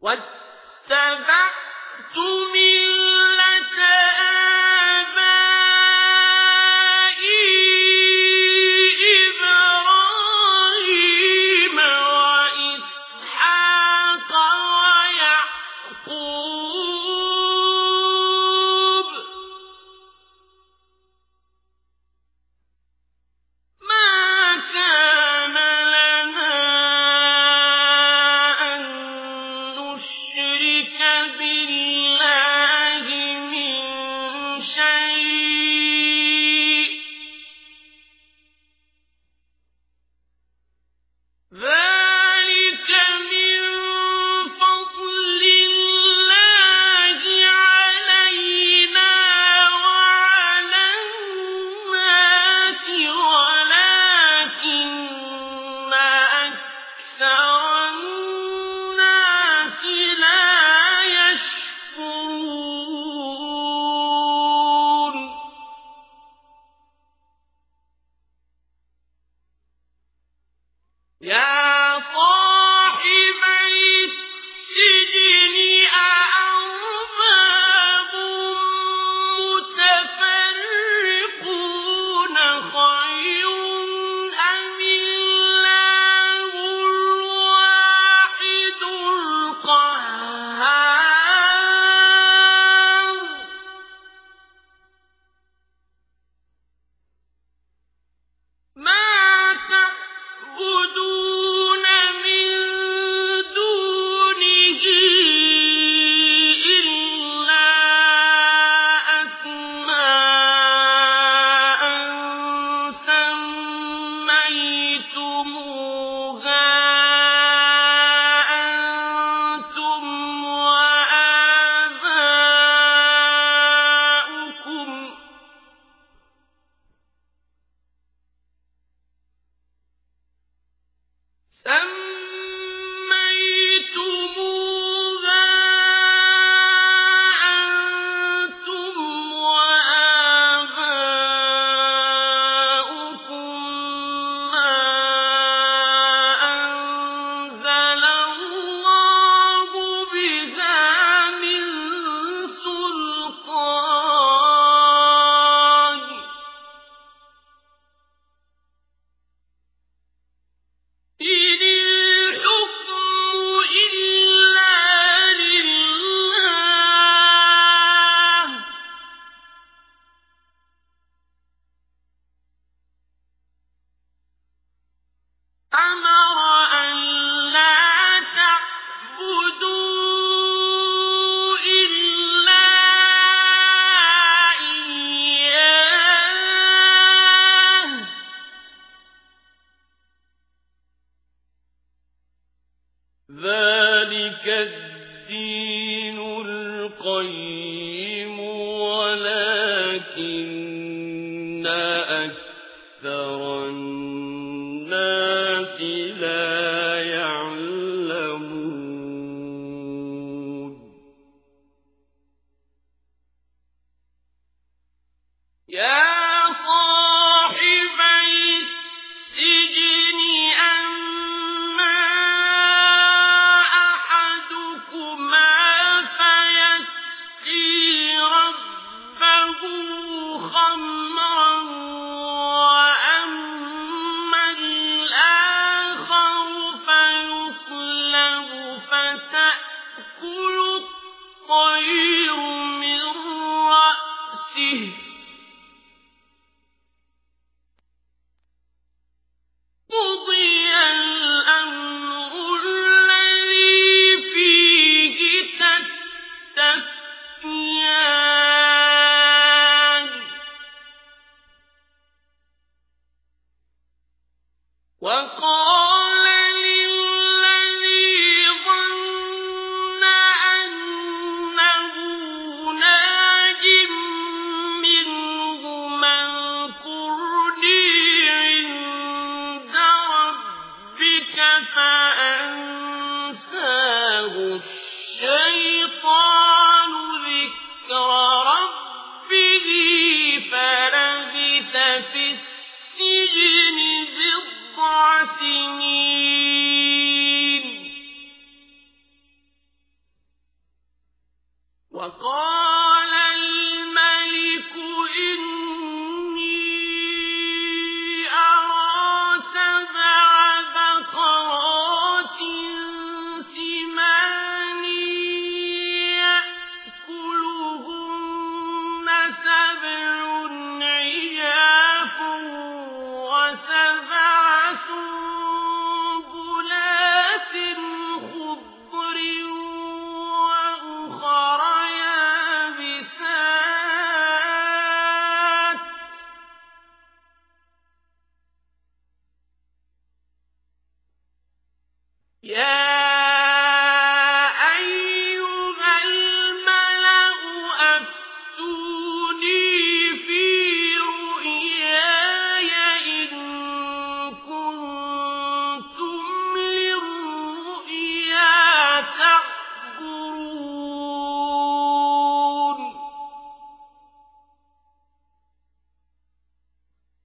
واتبعت ملة الدين القيم ولكن أكثر خمسا وقال وقال